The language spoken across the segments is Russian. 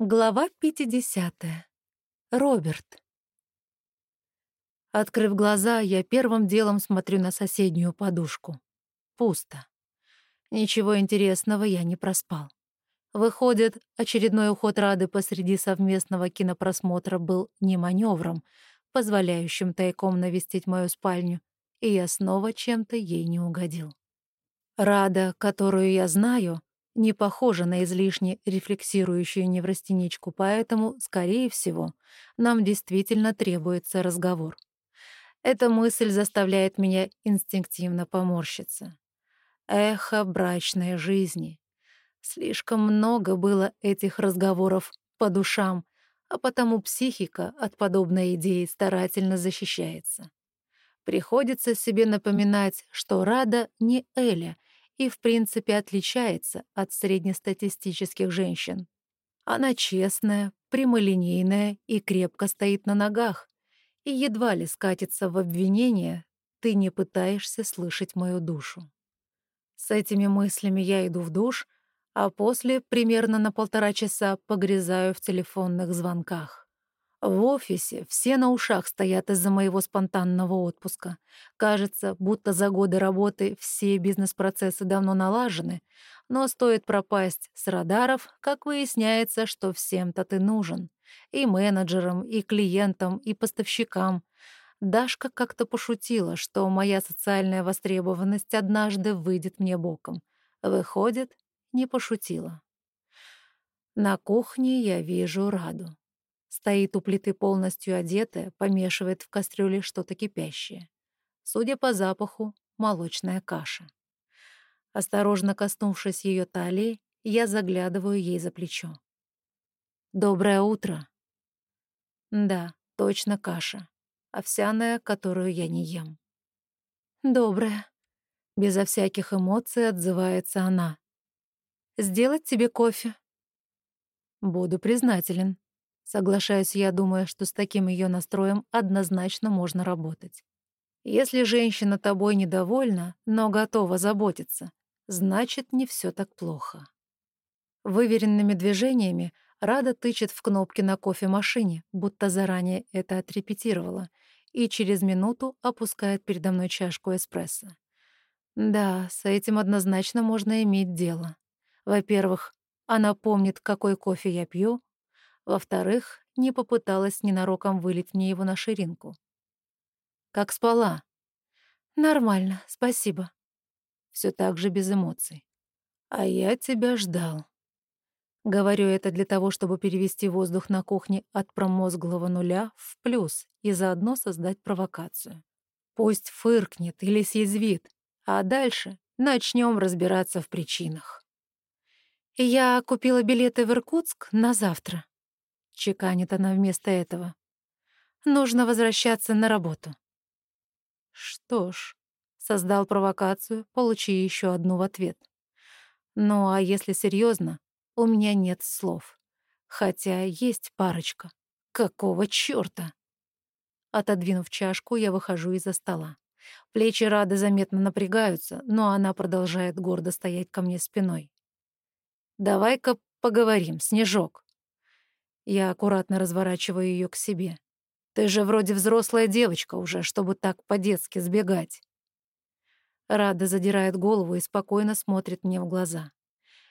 Глава 50. Роберт. Открыв глаза, я первым делом смотрю на соседнюю подушку. Пусто. Ничего интересного я не проспал. Выходит, очередной уход Рады посреди совместного кинопросмотра был не маневром, позволяющим тайком навестить мою спальню, и я снова чем-то ей не угодил. Рада, которую я знаю, не похожа на излишне рефлексирующую неврастеничку, поэтому, скорее всего, нам действительно требуется разговор. Эта мысль заставляет меня инстинктивно поморщиться. Эхо брачной жизни. Слишком много было этих разговоров по душам, а потому психика от подобной идеи старательно защищается. Приходится себе напоминать, что Рада не Эля — и, в принципе, отличается от среднестатистических женщин. Она честная, прямолинейная и крепко стоит на ногах, и едва ли скатится в обвинение «ты не пытаешься слышать мою душу». С этими мыслями я иду в душ, а после, примерно на полтора часа, погрязаю в телефонных звонках. В офисе все на ушах стоят из-за моего спонтанного отпуска. Кажется, будто за годы работы все бизнес-процессы давно налажены, но стоит пропасть с радаров, как выясняется, что всем-то ты нужен. И менеджерам, и клиентам, и поставщикам. Дашка как-то пошутила, что моя социальная востребованность однажды выйдет мне боком. Выходит, не пошутила. На кухне я вижу Раду. Стоит у плиты полностью одетая, помешивает в кастрюле что-то кипящее. Судя по запаху, молочная каша. Осторожно коснувшись ее талии, я заглядываю ей за плечо. «Доброе утро». Да, точно каша. Овсяная, которую я не ем. «Доброе». Безо всяких эмоций отзывается она. «Сделать тебе кофе?» «Буду признателен», Соглашаюсь я, думая, что с таким ее настроем однозначно можно работать. Если женщина тобой недовольна, но готова заботиться, значит, не все так плохо. Выверенными движениями Рада тычет в кнопки на кофемашине, будто заранее это отрепетировала, и через минуту опускает передо мной чашку эспрессо. Да, с этим однозначно можно иметь дело. Во-первых, она помнит, какой кофе я пью, во-вторых, не попыталась ненароком вылить мне его на ширинку. «Как спала?» «Нормально, спасибо». Все так же без эмоций. «А я тебя ждал». Говорю это для того, чтобы перевести воздух на кухне от промозглого нуля в плюс и заодно создать провокацию. Пусть фыркнет или съязвит, а дальше начнем разбираться в причинах. Я купила билеты в Иркутск на завтра чеканит она вместо этого. Нужно возвращаться на работу. Что ж, создал провокацию, получи еще одну в ответ. Ну а если серьезно, у меня нет слов. Хотя есть парочка. Какого чёрта? Отодвинув чашку, я выхожу из-за стола. Плечи Рады заметно напрягаются, но она продолжает гордо стоять ко мне спиной. «Давай-ка поговорим, Снежок», я аккуратно разворачиваю ее к себе. «Ты же вроде взрослая девочка уже, чтобы так по-детски сбегать». Рада задирает голову и спокойно смотрит мне в глаза.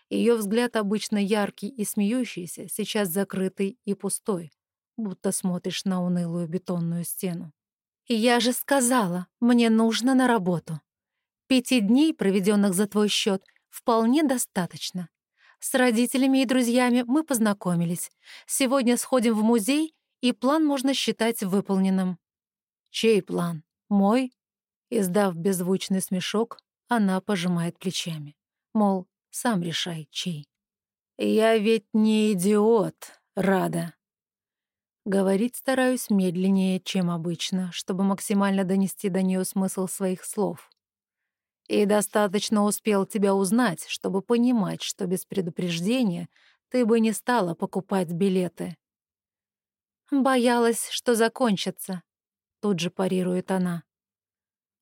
Ее взгляд обычно яркий и смеющийся, сейчас закрытый и пустой, будто смотришь на унылую бетонную стену. «Я же сказала, мне нужно на работу. Пяти дней, проведенных за твой счет, вполне достаточно. С родителями и друзьями мы познакомились. Сегодня сходим в музей, и план можно считать выполненным». «Чей план? Мой?» Издав беззвучный смешок, она пожимает плечами. Мол, сам решай, чей. «Я ведь не идиот, Рада». Говорить стараюсь медленнее, чем обычно, чтобы максимально донести до нее смысл своих слов. И достаточно успел тебя узнать, чтобы понимать, что без предупреждения ты бы не стала покупать билеты. Боялась, что закончится. Тут же парирует она.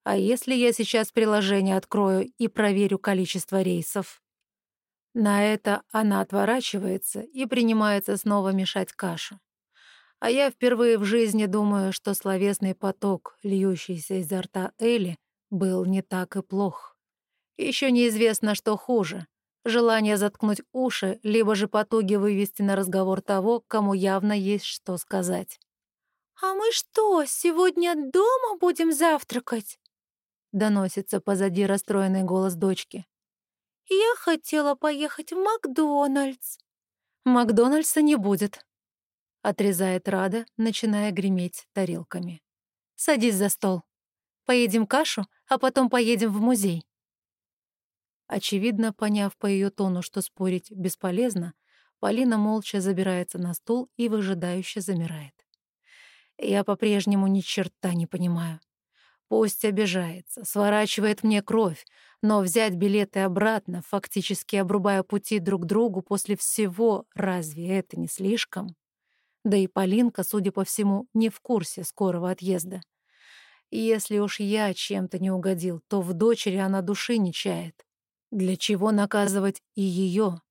А если я сейчас приложение открою и проверю количество рейсов? На это она отворачивается и принимается снова мешать кашу. А я впервые в жизни думаю, что словесный поток, льющийся изо рта Эли, был не так и плох. Еще неизвестно, что хуже — желание заткнуть уши, либо же потуги вывести на разговор того, кому явно есть что сказать. «А мы что, сегодня дома будем завтракать?» — доносится позади расстроенный голос дочки. «Я хотела поехать в Макдональдс». «Макдональдса не будет», — отрезает Рада, начиная греметь тарелками. «Садись за стол. Поедим кашу, а потом поедем в музей». Очевидно, поняв по ее тону, что спорить бесполезно, Полина молча забирается на стул и выжидающе замирает. Я по-прежнему ни черта не понимаю. Пусть обижается, сворачивает мне кровь, но взять билеты обратно, фактически обрубая пути друг другу после всего, разве это не слишком? Да и Полинка, судя по всему, не в курсе скорого отъезда. Если уж я чем-то не угодил, то в дочери она души не чает. Для чего наказывать и ее?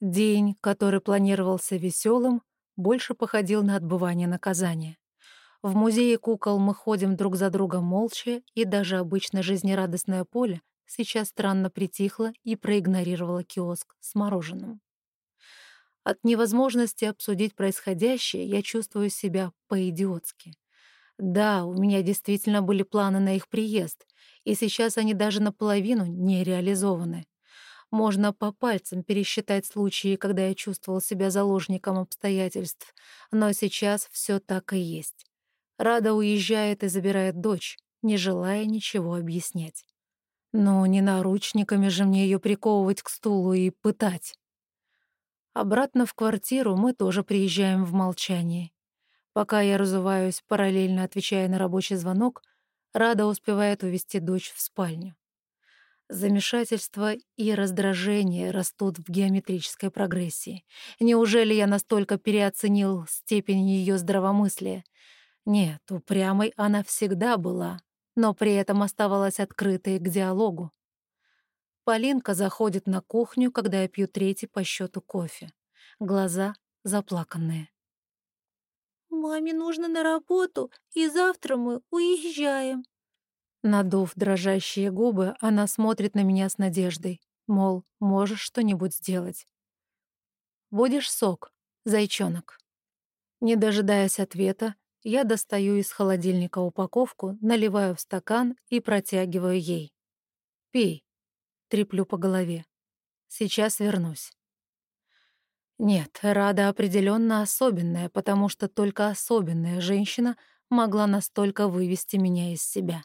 День, который планировался веселым, больше походил на отбывание наказания. В музее кукол мы ходим друг за другом молча, и даже обычно жизнерадостное поле сейчас странно притихло и проигнорировало киоск с мороженым. От невозможности обсудить происходящее я чувствую себя по-идиотски. Да, у меня действительно были планы на их приезд, и сейчас они даже наполовину не реализованы. Можно по пальцам пересчитать случаи, когда я чувствовал себя заложником обстоятельств, но сейчас все так и есть. Рада уезжает и забирает дочь, не желая ничего объяснять. Ну, не наручниками же мне ее приковывать к стулу и пытать. Обратно в квартиру мы тоже приезжаем в молчании. Пока я разуваюсь, параллельно отвечая на рабочий звонок, Рада успевает увести дочь в спальню. Замешательство и раздражение растут в геометрической прогрессии. Неужели я настолько переоценил степень ее здравомыслия? Нет, упрямой она всегда была, но при этом оставалась открытой к диалогу. Полинка заходит на кухню, когда я пью третий по счету кофе. Глаза заплаканные. «Маме нужно на работу, и завтра мы уезжаем». Надув дрожащие губы, она смотрит на меня с надеждой, мол, можешь что-нибудь сделать. «Будешь сок, зайчонок?» Не дожидаясь ответа, я достаю из холодильника упаковку, наливаю в стакан и протягиваю ей. «Пей», — треплю по голове. «Сейчас вернусь». Нет, Рада определенно особенная, потому что только особенная женщина могла настолько вывести меня из себя.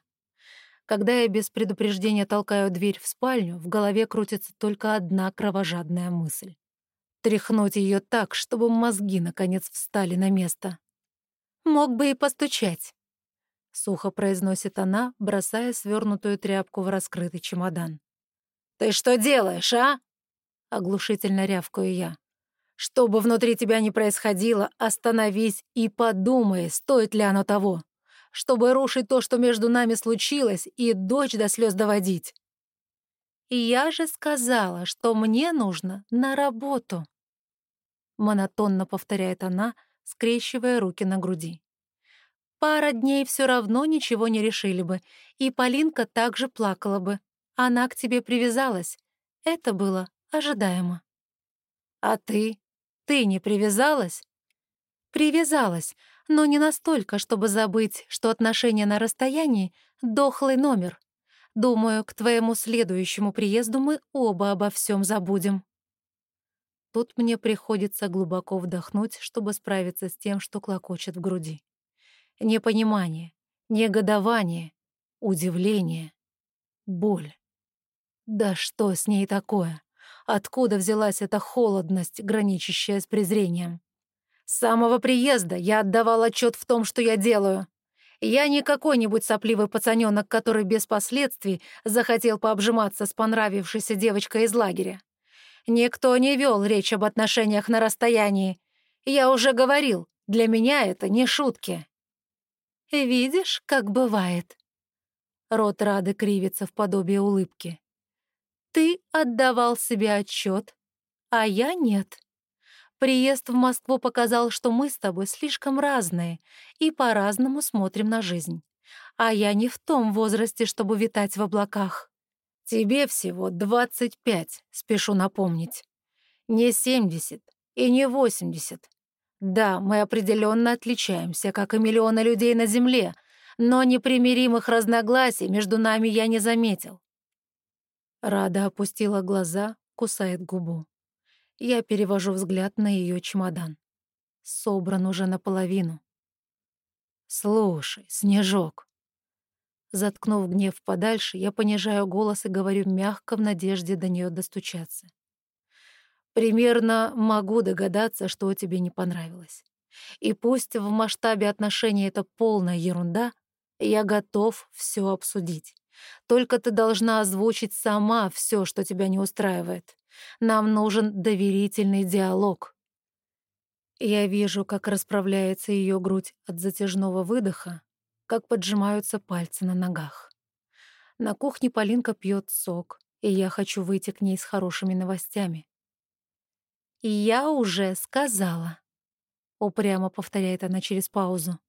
Когда я без предупреждения толкаю дверь в спальню, в голове крутится только одна кровожадная мысль. Тряхнуть ее так, чтобы мозги наконец встали на место. Мог бы и постучать. Сухо произносит она, бросая свернутую тряпку в раскрытый чемодан. «Ты что делаешь, а?» Оглушительно рявкаю я. Что бы внутри тебя ни происходило, остановись и подумай, стоит ли оно того. Чтобы рушить то, что между нами случилось, и дочь до слез доводить. «Я же сказала, что мне нужно на работу», — монотонно повторяет она, скрещивая руки на груди. Пара дней все равно ничего не решили бы, и Полинка также плакала бы. Она к тебе привязалась. Это было ожидаемо. А ты? Ты не привязалась? Привязалась, но не настолько, чтобы забыть, что отношения на расстоянии — дохлый номер. Думаю, к твоему следующему приезду мы оба обо всем забудем. Тут мне приходится глубоко вдохнуть, чтобы справиться с тем, что клокочет в груди. Непонимание, негодование, удивление, боль. Да что с ней такое? Откуда взялась эта холодность, граничащая с презрением? С самого приезда я отдавал отчет в том, что я делаю. Я не какой-нибудь сопливый пацанёнок, который без последствий захотел пообжиматься с понравившейся девочкой из лагеря. Никто не вел речь об отношениях на расстоянии. Я уже говорил, для меня это не шутки. Видишь, как бывает. Рот Рады кривится в подобие улыбки. Ты отдавал себе отчет, а я нет. Приезд в Москву показал, что мы с тобой слишком разные и по-разному смотрим на жизнь. А я не в том возрасте, чтобы витать в облаках. Тебе всего 25, спешу напомнить. Не 70 и не 80. Да, мы определенно отличаемся, как и миллионы людей на Земле, но непримиримых разногласий между нами я не заметил. Рада опустила глаза, кусает губу. Я перевожу взгляд на ее чемодан. Собран уже наполовину. «Слушай, Снежок». Заткнув гнев подальше, я понижаю голос и говорю мягко в надежде до нее достучаться. Примерно могу догадаться, что тебе не понравилось. И пусть в масштабе отношений это полная ерунда, я готов все обсудить. Только ты должна озвучить сама все, что тебя не устраивает. Нам нужен доверительный диалог. Я вижу, как расправляется ее грудь от затяжного выдоха, как поджимаются пальцы на ногах. На кухне Полинка пьет сок, и я хочу выйти к ней с хорошими новостями. «И я уже сказала», — упрямо повторяет она через паузу.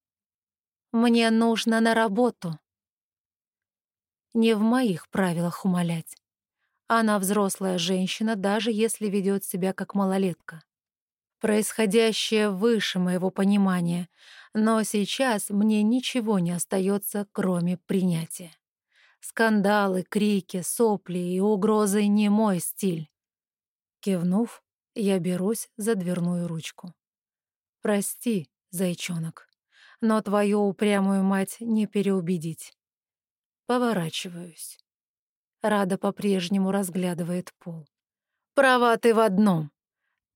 «Мне нужно на работу». Не в моих правилах умолять. Она взрослая женщина, даже если ведет себя как малолетка. Происходящее выше моего понимания, но сейчас мне ничего не остается, кроме принятия. Скандалы, крики, сопли и угрозы — не мой стиль. Кивнув, я берусь за дверную ручку. «Прости, зайчонок, но твою упрямую мать не переубедить». Поворачиваюсь. Рада по-прежнему разглядывает пол. «Права ты в одном.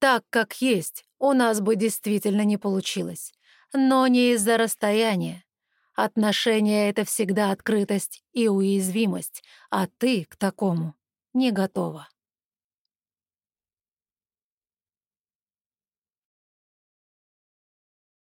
Так, как есть, у нас бы действительно не получилось. Но не из-за расстояния. Отношения — это всегда открытость и уязвимость, а ты к такому не готова».